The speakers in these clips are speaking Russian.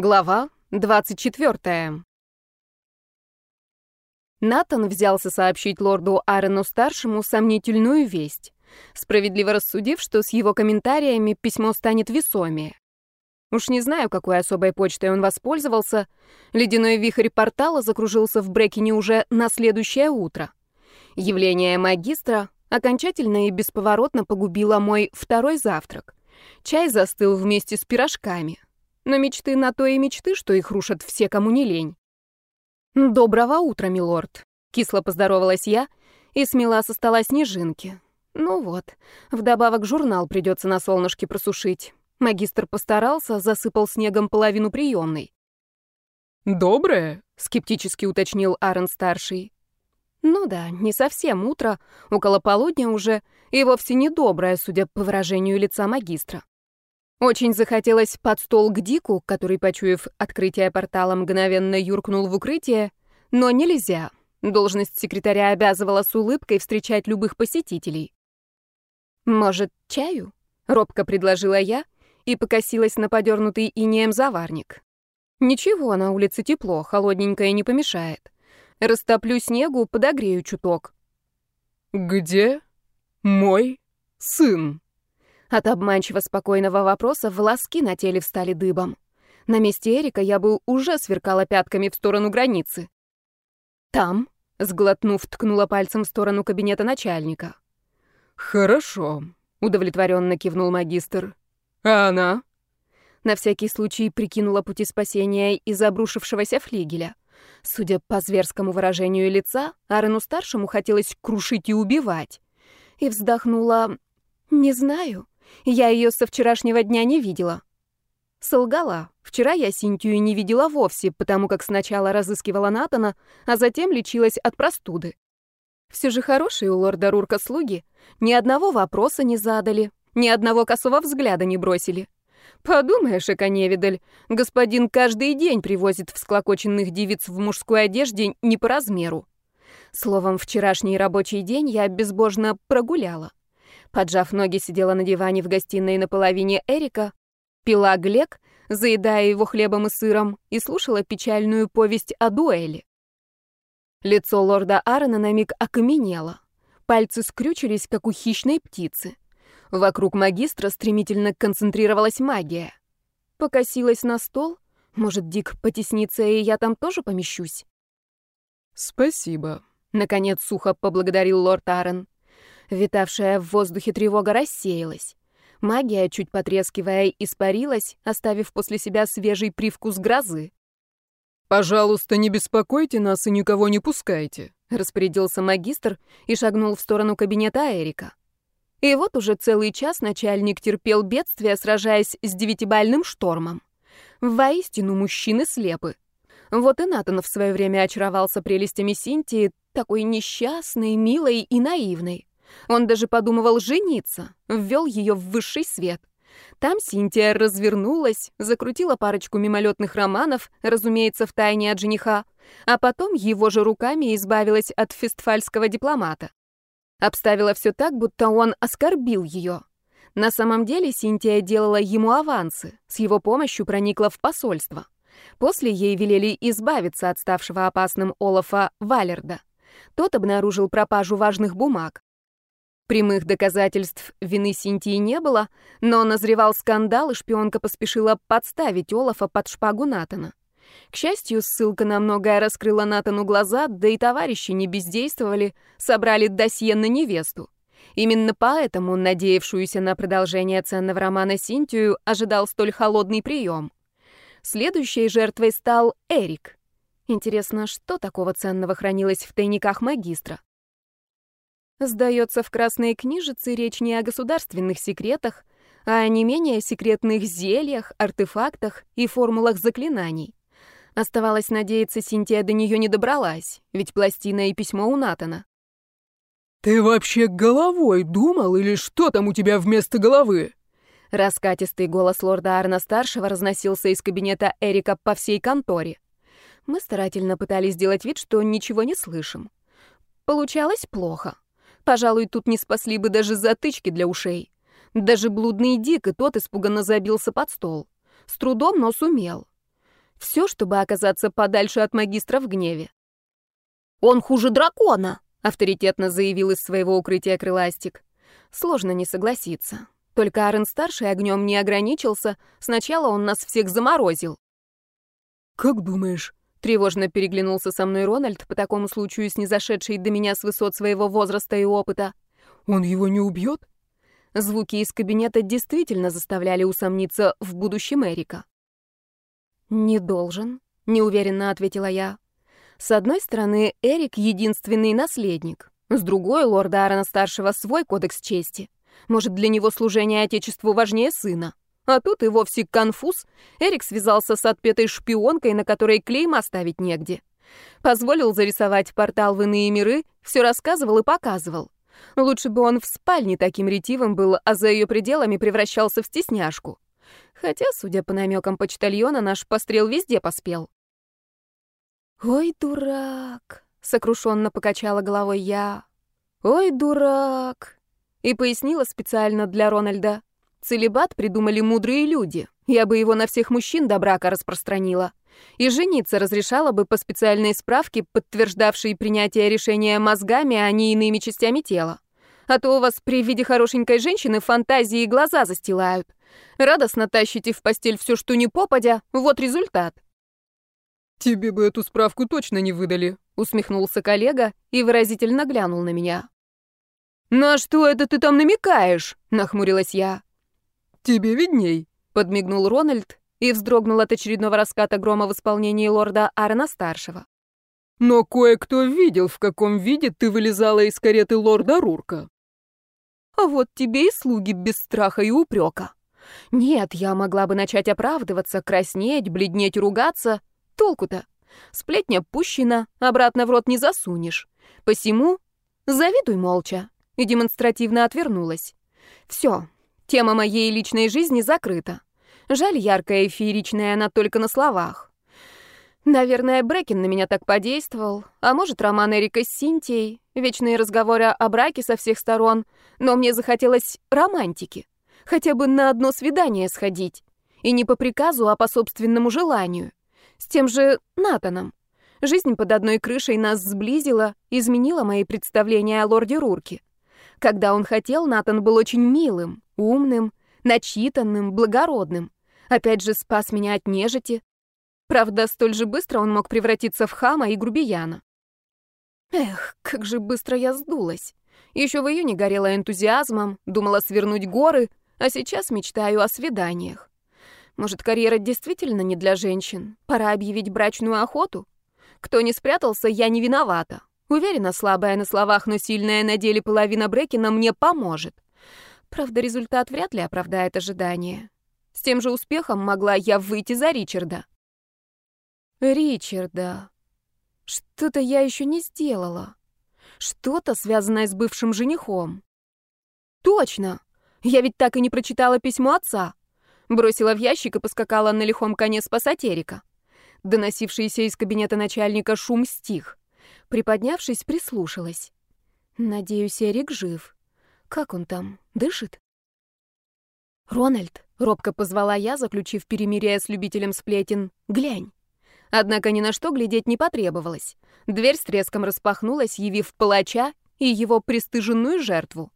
Глава 24. Натан взялся сообщить лорду Аарону-старшему сомнительную весть, справедливо рассудив, что с его комментариями письмо станет весомее. Уж не знаю, какой особой почтой он воспользовался, ледяной вихрь портала закружился в Брекине уже на следующее утро. Явление магистра окончательно и бесповоротно погубило мой второй завтрак. Чай застыл вместе с пирожками — но мечты на то и мечты, что их рушат все, кому не лень. «Доброго утра, милорд», — кисло поздоровалась я и смела со стола снежинки. Ну вот, вдобавок журнал придется на солнышке просушить. Магистр постарался, засыпал снегом половину приемной. «Доброе?» — скептически уточнил Аарон-старший. Ну да, не совсем утро, около полудня уже, и вовсе не доброе, судя по выражению лица магистра. Очень захотелось под стол к Дику, который, почуяв открытие портала, мгновенно юркнул в укрытие, но нельзя. Должность секретаря обязывала с улыбкой встречать любых посетителей. «Может, чаю?» — робко предложила я и покосилась на подернутый инеем заварник. «Ничего, на улице тепло, холодненькое не помешает. Растоплю снегу, подогрею чуток». «Где мой сын?» От обманчиво спокойного вопроса волоски на теле встали дыбом. На месте Эрика я бы уже сверкала пятками в сторону границы. «Там», — сглотнув, ткнула пальцем в сторону кабинета начальника. «Хорошо», — удовлетворенно кивнул магистр. «А она?» На всякий случай прикинула пути спасения из обрушившегося флигеля. Судя по зверскому выражению лица, Арену-старшему хотелось крушить и убивать. И вздохнула... «Не знаю. Я ее со вчерашнего дня не видела. Солгала. Вчера я Синтию не видела вовсе, потому как сначала разыскивала Натана, а затем лечилась от простуды. Все же хорошие у лорда Рурка слуги. Ни одного вопроса не задали, ни одного косого взгляда не бросили. Подумаешь, Эконевидаль, господин каждый день привозит всклокоченных девиц в мужской одежде не по размеру. Словом, вчерашний рабочий день я безбожно прогуляла. Поджав ноги, сидела на диване в гостиной на половине Эрика, пила Глек, заедая его хлебом и сыром, и слушала печальную повесть о дуэли. Лицо лорда Аарона на миг окаменело. Пальцы скрючились, как у хищной птицы. Вокруг магистра стремительно концентрировалась магия. Покосилась на стол. Может, Дик потеснится, и я там тоже помещусь? «Спасибо», — наконец сухо поблагодарил лорд Аарон. Витавшая в воздухе тревога рассеялась. Магия, чуть потрескивая, испарилась, оставив после себя свежий привкус грозы. «Пожалуйста, не беспокойте нас и никого не пускайте», — распорядился магистр и шагнул в сторону кабинета Эрика. И вот уже целый час начальник терпел бедствие, сражаясь с девятибальным штормом. Воистину, мужчины слепы. Вот и Натан в свое время очаровался прелестями Синтии, такой несчастной, милой и наивной. Он даже подумывал жениться, ввел ее в высший свет. Там Синтия развернулась, закрутила парочку мимолетных романов, разумеется, в тайне от жениха, а потом его же руками избавилась от фестфальского дипломата. Обставила все так, будто он оскорбил ее. На самом деле Синтия делала ему авансы, с его помощью проникла в посольство. После ей велели избавиться от ставшего опасным Олафа Валерда. Тот обнаружил пропажу важных бумаг. Прямых доказательств вины Синтии не было, но назревал скандал, и шпионка поспешила подставить Олафа под шпагу Натана. К счастью, ссылка на многое раскрыла Натану глаза, да и товарищи не бездействовали, собрали досье на невесту. Именно поэтому надеявшуюся на продолжение ценного романа Синтию ожидал столь холодный прием. Следующей жертвой стал Эрик. Интересно, что такого ценного хранилось в тайниках магистра? Сдается, в красной книжице речь не о государственных секретах, а о не менее секретных зельях, артефактах и формулах заклинаний. Оставалось надеяться, Синтия до нее не добралась, ведь пластина и письмо у Натана. «Ты вообще головой думал, или что там у тебя вместо головы?» Раскатистый голос лорда Арна-старшего разносился из кабинета Эрика по всей конторе. Мы старательно пытались сделать вид, что ничего не слышим. Получалось плохо. Пожалуй, тут не спасли бы даже затычки для ушей. Даже блудный Дик и тот испуганно забился под стол. С трудом, но сумел. Все, чтобы оказаться подальше от магистра в гневе. «Он хуже дракона!» — авторитетно заявил из своего укрытия крыластик. Сложно не согласиться. Только Арен-старший огнем не ограничился, сначала он нас всех заморозил. «Как думаешь?» — тревожно переглянулся со мной Рональд, по такому случаю снизошедший до меня с высот своего возраста и опыта. «Он его не убьет?» Звуки из кабинета действительно заставляли усомниться в будущем Эрика. «Не должен», — неуверенно ответила я. «С одной стороны, Эрик — единственный наследник. С другой, лорда Аарона-старшего свой кодекс чести. Может, для него служение Отечеству важнее сына. А тут и вовсе конфуз. Эрик связался с отпетой шпионкой, на которой клейм оставить негде. Позволил зарисовать портал в иные миры, все рассказывал и показывал. Лучше бы он в спальне таким ретивым был, а за ее пределами превращался в стесняшку. Хотя, судя по намекам почтальона, наш пострел везде поспел. «Ой, дурак!» — сокрушенно покачала головой я. «Ой, дурак!» И пояснила специально для Рональда. Целебат придумали мудрые люди. Я бы его на всех мужчин до брака распространила. И жениться разрешала бы по специальной справке, подтверждавшей принятие решения мозгами, а не иными частями тела. А то у вас при виде хорошенькой женщины фантазии и глаза застилают. Радостно тащите в постель все, что не попадя, вот результат. «Тебе бы эту справку точно не выдали», — усмехнулся коллега и выразительно глянул на меня. «На что это ты там намекаешь?» — нахмурилась я. «Тебе видней», — подмигнул Рональд и вздрогнул от очередного раската грома в исполнении лорда Арна-старшего. «Но кое-кто видел, в каком виде ты вылезала из кареты лорда Рурка». «А вот тебе и слуги без страха и упрека. Нет, я могла бы начать оправдываться, краснеть, бледнеть, ругаться, Толку-то? Сплетня пущена, обратно в рот не засунешь. Посему завидуй молча. И демонстративно отвернулась. Все, тема моей личной жизни закрыта. Жаль, яркая и фееричная она только на словах. Наверное, Брекин на меня так подействовал, а может, роман Эрика с Синтией, вечные разговоры о браке со всех сторон, но мне захотелось романтики, хотя бы на одно свидание сходить, и не по приказу, а по собственному желанию. С тем же Натаном. Жизнь под одной крышей нас сблизила, изменила мои представления о лорде Рурке. Когда он хотел, Натан был очень милым, умным, начитанным, благородным. Опять же, спас меня от нежити. Правда, столь же быстро он мог превратиться в хама и грубияна. Эх, как же быстро я сдулась. Еще в июне горела энтузиазмом, думала свернуть горы, а сейчас мечтаю о свиданиях. Может, карьера действительно не для женщин? Пора объявить брачную охоту? Кто не спрятался, я не виновата. Уверена, слабая на словах, но сильная на деле половина Брекина мне поможет. Правда, результат вряд ли оправдает ожидания. С тем же успехом могла я выйти за Ричарда. Ричарда. Что-то я еще не сделала. Что-то, связанное с бывшим женихом. Точно! Я ведь так и не прочитала письмо отца. Бросила в ящик и поскакала на лихом коне спасать Эрика. Доносившийся из кабинета начальника шум стих. Приподнявшись, прислушалась. Надеюсь, Эрик жив. Как он там? Дышит? «Рональд», — робко позвала я, заключив перемирие с любителем сплетен, — «глянь». Однако ни на что глядеть не потребовалось. Дверь с треском распахнулась, явив палача и его пристыженную жертву.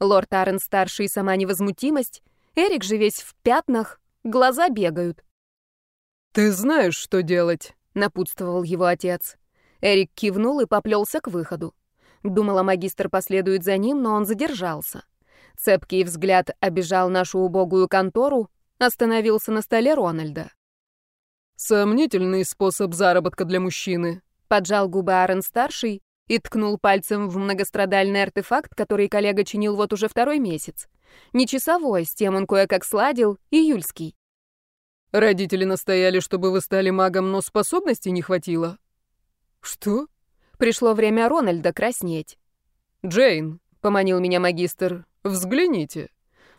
Лорд Арен-старший сама невозмутимость, Эрик же весь в пятнах, глаза бегают. «Ты знаешь, что делать», — напутствовал его отец. Эрик кивнул и поплелся к выходу. Думала, магистр последует за ним, но он задержался. Цепкий взгляд обижал нашу убогую контору, остановился на столе Рональда. «Сомнительный способ заработка для мужчины», — поджал губы Аарон-старший и ткнул пальцем в многострадальный артефакт, который коллега чинил вот уже второй месяц. Не часовой, с тем он кое-как сладил, июльский. Родители настояли, чтобы вы стали магом, но способностей не хватило. Что? Пришло время Рональда краснеть. Джейн, поманил меня магистр, взгляните.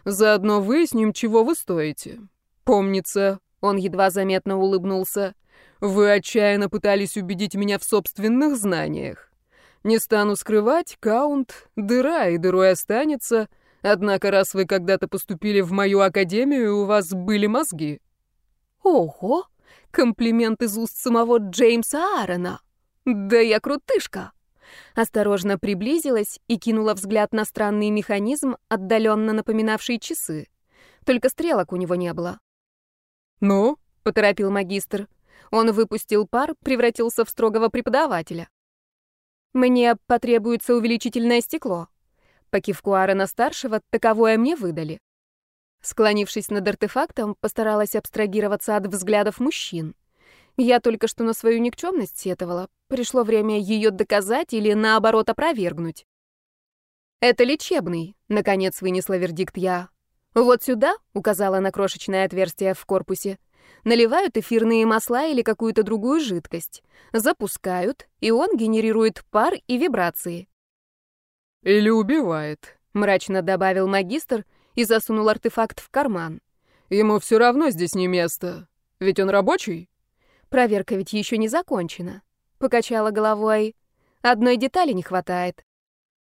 Заодно выясним, чего вы стоите. Помнится, он едва заметно улыбнулся. Вы отчаянно пытались убедить меня в собственных знаниях. Не стану скрывать, каунт, дыра и дырой останется — Однако, раз вы когда-то поступили в мою академию, у вас были мозги». «Ого!» Комплимент из уст самого Джеймса Аарона. Да я крутышка. Осторожно приблизилась и кинула взгляд на странный механизм, отдаленно напоминавший часы. Только стрелок у него не было. «Ну?» — поторопил магистр. Он выпустил пар, превратился в строгого преподавателя. «Мне потребуется увеличительное стекло». По кивку Аарона-старшего таковое мне выдали. Склонившись над артефактом, постаралась абстрагироваться от взглядов мужчин. Я только что на свою никчемность сетовала. Пришло время ее доказать или, наоборот, опровергнуть. «Это лечебный», — наконец вынесла вердикт я. «Вот сюда», — указала на крошечное отверстие в корпусе, наливают эфирные масла или какую-то другую жидкость, запускают, и он генерирует пар и вибрации. «Или убивает», — мрачно добавил магистр и засунул артефакт в карман. «Ему все равно здесь не место. Ведь он рабочий?» Проверка ведь еще не закончена. Покачала головой. Одной детали не хватает.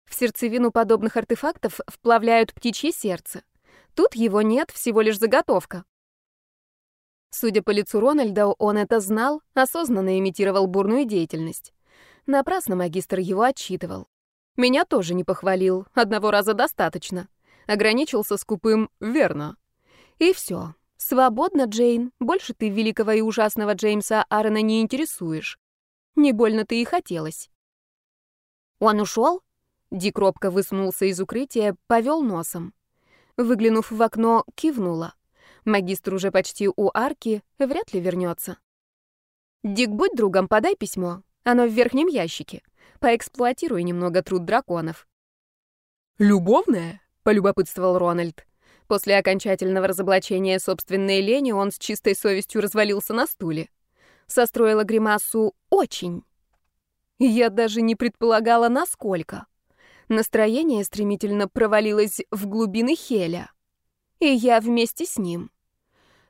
В сердцевину подобных артефактов вплавляют птичье сердце. Тут его нет, всего лишь заготовка. Судя по лицу Рональда, он это знал, осознанно имитировал бурную деятельность. Напрасно магистр его отчитывал. Меня тоже не похвалил, одного раза достаточно. Ограничился скупым «верно». И все. «Свободно, Джейн. Больше ты великого и ужасного Джеймса Аарона не интересуешь. Не больно-то и хотелось». «Он ушел?» Дик робко высунулся из укрытия, повел носом. Выглянув в окно, кивнула. Магистр уже почти у арки, вряд ли вернется. «Дик, будь другом, подай письмо. Оно в верхнем ящике. Поэксплуатируй немного труд драконов». «Любовное?» — полюбопытствовал Рональд. После окончательного разоблачения собственной лени он с чистой совестью развалился на стуле. Состроила гримасу «очень». Я даже не предполагала, насколько. Настроение стремительно провалилось в глубины Хеля. И я вместе с ним.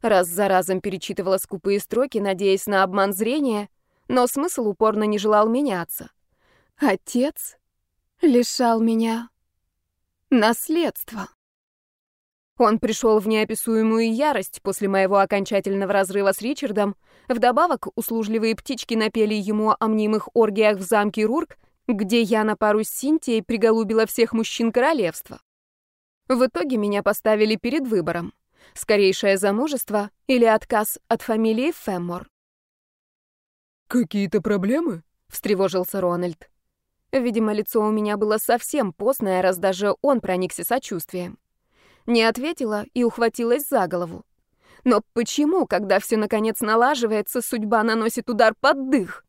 Раз за разом перечитывала скупые строки, надеясь на обман зрения, но смысл упорно не желал меняться. Отец лишал меня наследства. Он пришел в неописуемую ярость после моего окончательного разрыва с Ричардом. Вдобавок, услужливые птички напели ему о мнимых оргиях в замке Рурк, где я на пару с Синтией приголубила всех мужчин королевства. В итоге меня поставили перед выбором. Скорейшее замужество или отказ от фамилии Фэммор. «Какие-то проблемы?» — встревожился Рональд. Видимо, лицо у меня было совсем постное, раз даже он проникся сочувствием. Не ответила и ухватилась за голову. Но почему, когда все наконец налаживается, судьба наносит удар под дых?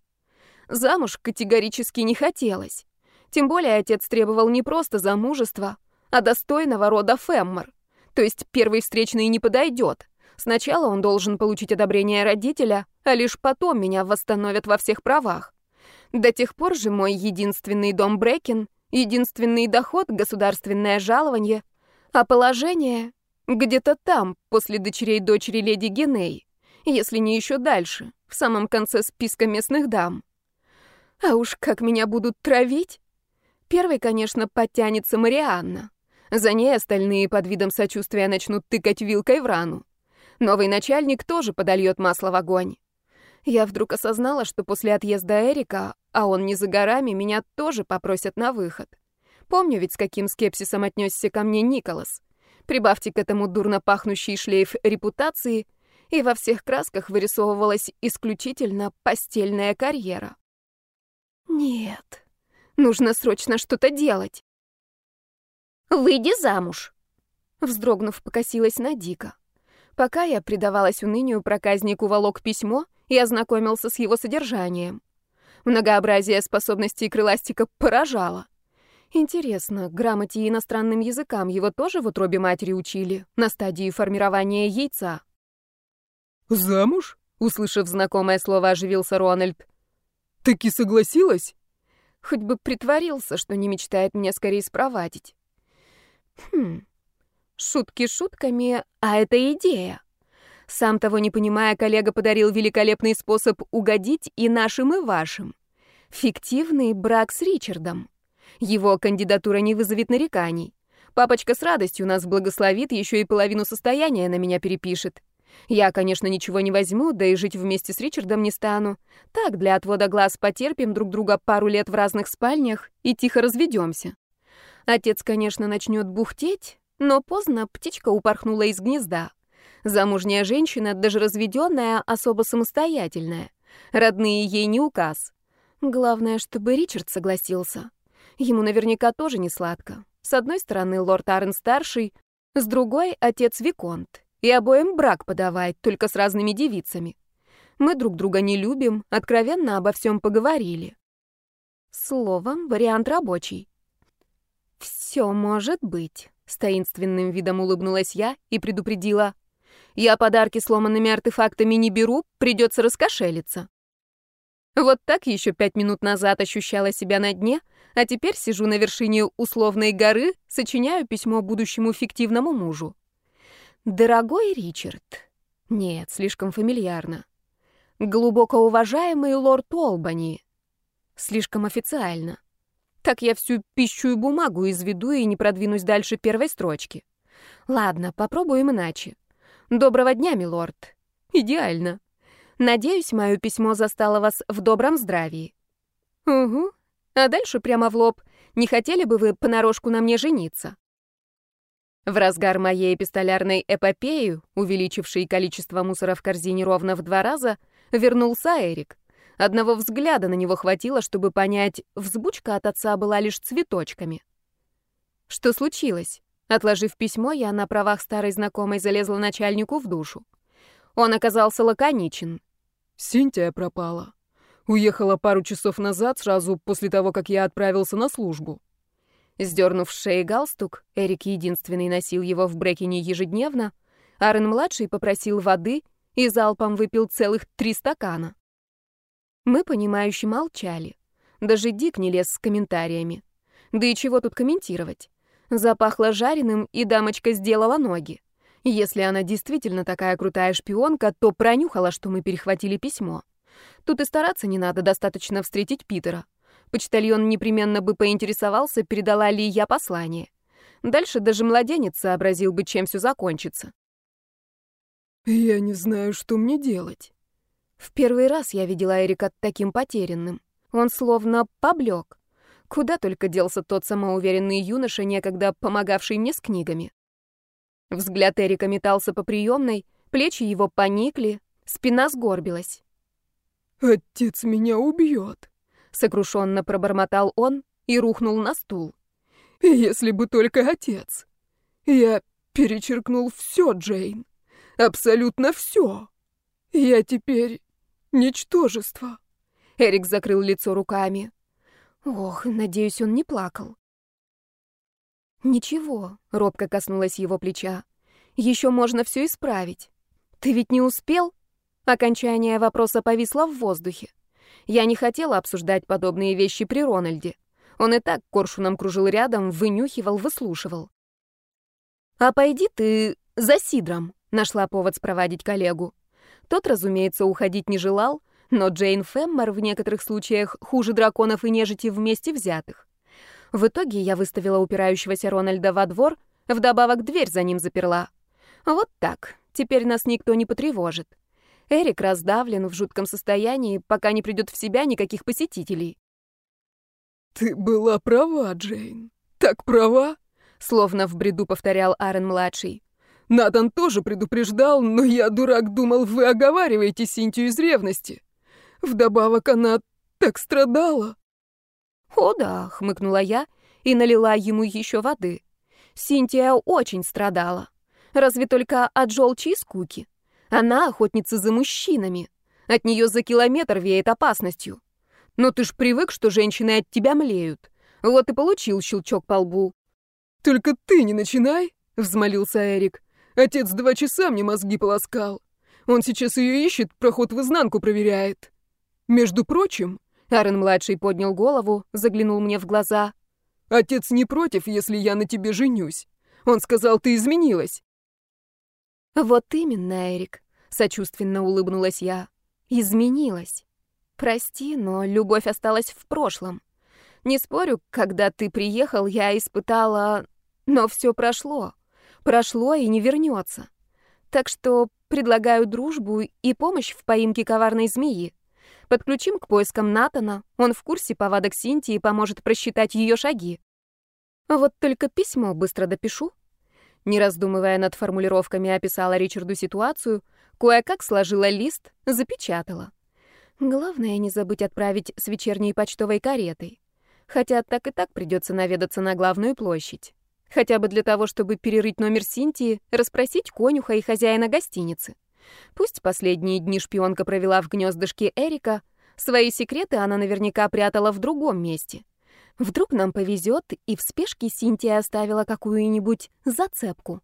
Замуж категорически не хотелось. Тем более отец требовал не просто замужества, а достойного рода Феммор. То есть первый встречный не подойдет. Сначала он должен получить одобрение родителя, а лишь потом меня восстановят во всех правах. До тех пор же мой единственный дом Брекен, единственный доход, государственное жалование, а положение где-то там, после дочерей дочери леди Геней, если не еще дальше, в самом конце списка местных дам. А уж как меня будут травить? Первой, конечно, подтянется Марианна. За ней остальные под видом сочувствия начнут тыкать вилкой в рану. Новый начальник тоже подольет масло в огонь. Я вдруг осознала, что после отъезда Эрика, а он не за горами, меня тоже попросят на выход. Помню ведь, с каким скепсисом отнесся ко мне Николас. Прибавьте к этому дурно пахнущий шлейф репутации, и во всех красках вырисовывалась исключительно постельная карьера. Нет, нужно срочно что-то делать. «Выйди замуж!» Вздрогнув, покосилась на Дика. Пока я предавалась унынию, проказник уволок письмо и ознакомился с его содержанием. Многообразие способностей крыластика поражало. Интересно, грамоте и иностранным языкам его тоже в утробе матери учили, на стадии формирования яйца? «Замуж?» — услышав знакомое слово, оживился Рональд. «Таки согласилась?» Хоть бы притворился, что не мечтает меня скорее спровадить. Хм, шутки шутками, а это идея. Сам того не понимая, коллега подарил великолепный способ угодить и нашим, и вашим. Фиктивный брак с Ричардом. Его кандидатура не вызовет нареканий. Папочка с радостью нас благословит, еще и половину состояния на меня перепишет. Я, конечно, ничего не возьму, да и жить вместе с Ричардом не стану. Так, для отвода глаз потерпим друг друга пару лет в разных спальнях и тихо разведемся. Отец, конечно, начнет бухтеть, но поздно птичка упорхнула из гнезда. Замужняя женщина, даже разведенная, особо самостоятельная. Родные ей не указ. Главное, чтобы Ричард согласился. Ему наверняка тоже не сладко. С одной стороны, лорд Арен-старший, с другой — отец Виконт. И обоим брак подавать, только с разными девицами. Мы друг друга не любим, откровенно обо всем поговорили. Словом, вариант рабочий. «Все может быть», — с таинственным видом улыбнулась я и предупредила. «Я подарки сломанными артефактами не беру, придется раскошелиться». Вот так еще пять минут назад ощущала себя на дне, а теперь сижу на вершине условной горы, сочиняю письмо будущему фиктивному мужу. «Дорогой Ричард». Нет, слишком фамильярно. «Глубоко уважаемый лорд Олбани». Слишком официально. Так я всю пищу и бумагу изведу и не продвинусь дальше первой строчки. Ладно, попробуем иначе. Доброго дня, милорд. Идеально. Надеюсь, мое письмо застало вас в добром здравии. Угу. А дальше прямо в лоб. Не хотели бы вы понарошку на мне жениться? В разгар моей эпистолярной эпопеи, увеличившей количество мусора в корзине ровно в два раза, вернулся Эрик. Одного взгляда на него хватило, чтобы понять, взбучка от отца была лишь цветочками. Что случилось? Отложив письмо, я на правах старой знакомой залезла начальнику в душу. Он оказался лаконичен. Синтия пропала. Уехала пару часов назад, сразу после того, как я отправился на службу. Сдернув с шеи галстук, Эрик единственный носил его в Брекине ежедневно, Арен-младший попросил воды и залпом выпил целых три стакана. Мы, понимающе молчали. Даже Дик не лез с комментариями. Да и чего тут комментировать? Запахло жареным, и дамочка сделала ноги. Если она действительно такая крутая шпионка, то пронюхала, что мы перехватили письмо. Тут и стараться не надо, достаточно встретить Питера. Почтальон непременно бы поинтересовался, передала ли я послание. Дальше даже младенец сообразил бы, чем все закончится. «Я не знаю, что мне делать». В первый раз я видела Эрика таким потерянным. Он словно поблек. Куда только делся тот самоуверенный юноша, некогда помогавший мне с книгами. Взгляд Эрика метался по приемной, плечи его поникли, спина сгорбилась. «Отец меня убьет», — сокрушенно пробормотал он и рухнул на стул. «Если бы только отец. Я перечеркнул все, Джейн. Абсолютно все. Я теперь ничтожество». Эрик закрыл лицо руками. Ох, надеюсь, он не плакал. «Ничего», — робко коснулась его плеча. «Еще можно все исправить. Ты ведь не успел?» Окончание вопроса повисло в воздухе. Я не хотела обсуждать подобные вещи при Рональде. Он и так коршуном кружил рядом, вынюхивал, выслушивал. «А пойди ты за Сидром», — нашла повод спровадить коллегу. Тот, разумеется, уходить не желал, но Джейн Феммер в некоторых случаях хуже драконов и нежити вместе взятых. В итоге я выставила упирающегося Рональда во двор, вдобавок дверь за ним заперла. Вот так, теперь нас никто не потревожит. Эрик раздавлен в жутком состоянии, пока не придет в себя никаких посетителей. «Ты была права, Джейн. Так права?» Словно в бреду повторял Аарон-младший. «Натан тоже предупреждал, но я, дурак, думал, вы оговариваете Синтию из ревности. Вдобавок она так страдала». «О да», — хмыкнула я и налила ему еще воды. Синтия очень страдала. Разве только от желчи и скуки. Она охотница за мужчинами. От нее за километр веет опасностью. Но ты ж привык, что женщины от тебя млеют. Вот и получил щелчок по лбу. «Только ты не начинай», — взмолился Эрик. «Отец два часа мне мозги полоскал. Он сейчас ее ищет, проход в изнанку проверяет. Между прочим, Аарон-младший поднял голову, заглянул мне в глаза. «Отец не против, если я на тебе женюсь. Он сказал, ты изменилась». «Вот именно, Эрик», — сочувственно улыбнулась я. «Изменилась. Прости, но любовь осталась в прошлом. Не спорю, когда ты приехал, я испытала... Но все прошло. Прошло и не вернется. Так что Предлагаю дружбу и помощь в поимке коварной змеи. Подключим к поискам Натана, он в курсе повадок Синтии и поможет просчитать ее шаги. Вот только письмо быстро допишу. Не раздумывая над формулировками, описала Ричарду ситуацию, кое-как сложила лист, запечатала. Главное не забыть отправить с вечерней почтовой каретой. Хотя так и так придется наведаться на главную площадь. Хотя бы для того, чтобы перерыть номер Синтии, расспросить конюха и хозяина гостиницы. Пусть последние дни шпионка провела в гнездышке Эрика, свои секреты она наверняка прятала в другом месте. Вдруг нам повезет, и в спешке Синтия оставила какую-нибудь зацепку.